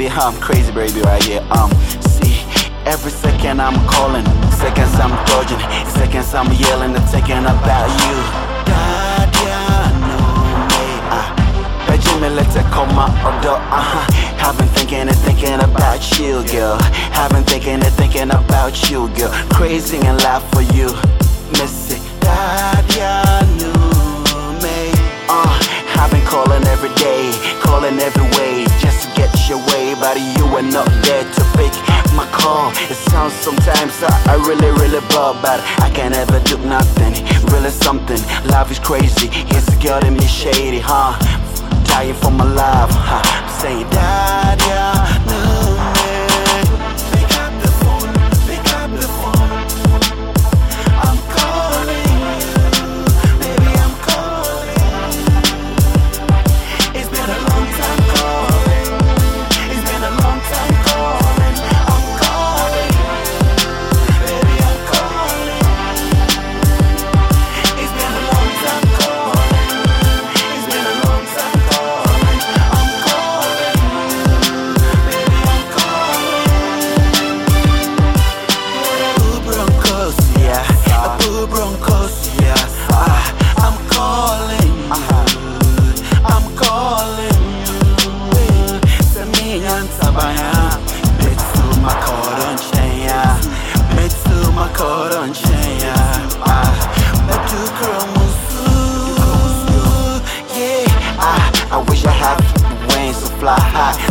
baby, I'm crazy, baby, right here. Um, see, every second I'm calling, seconds I'm dodging, seconds I'm yelling and thinking about you. Let's come my order. Uh huh. I've been thinking and thinking about you, girl. I've been thinking and thinking about you, girl. Crazy and laugh for you, Missy. Daddy, were not there to pick my call. It sounds sometimes I, I really, really bad, but I can't ever do nothing. Really something. Life is crazy. Girl in me shady, huh? Dying for my love, huh? Saying, Daddy, I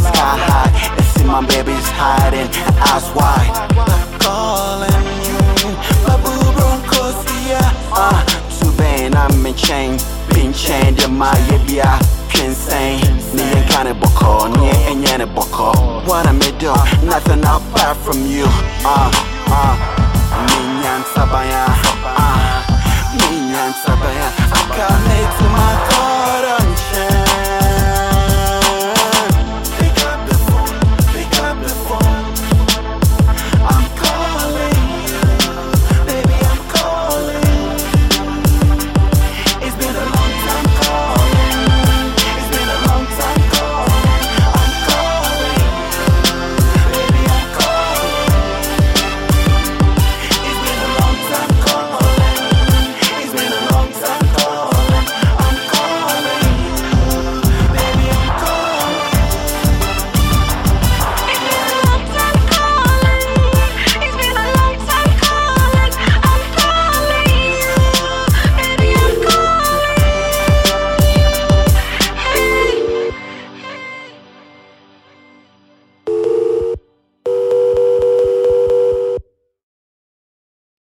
sky high, and see my babies hiding, eyes wide. Calling you, Babu Broncos, yeah. Ah, too bad I'm in chain, been chained in my yebia. Insane, and kind of me and. What I made do, nothing apart from you. Sabaya, ah, minyan sabaya.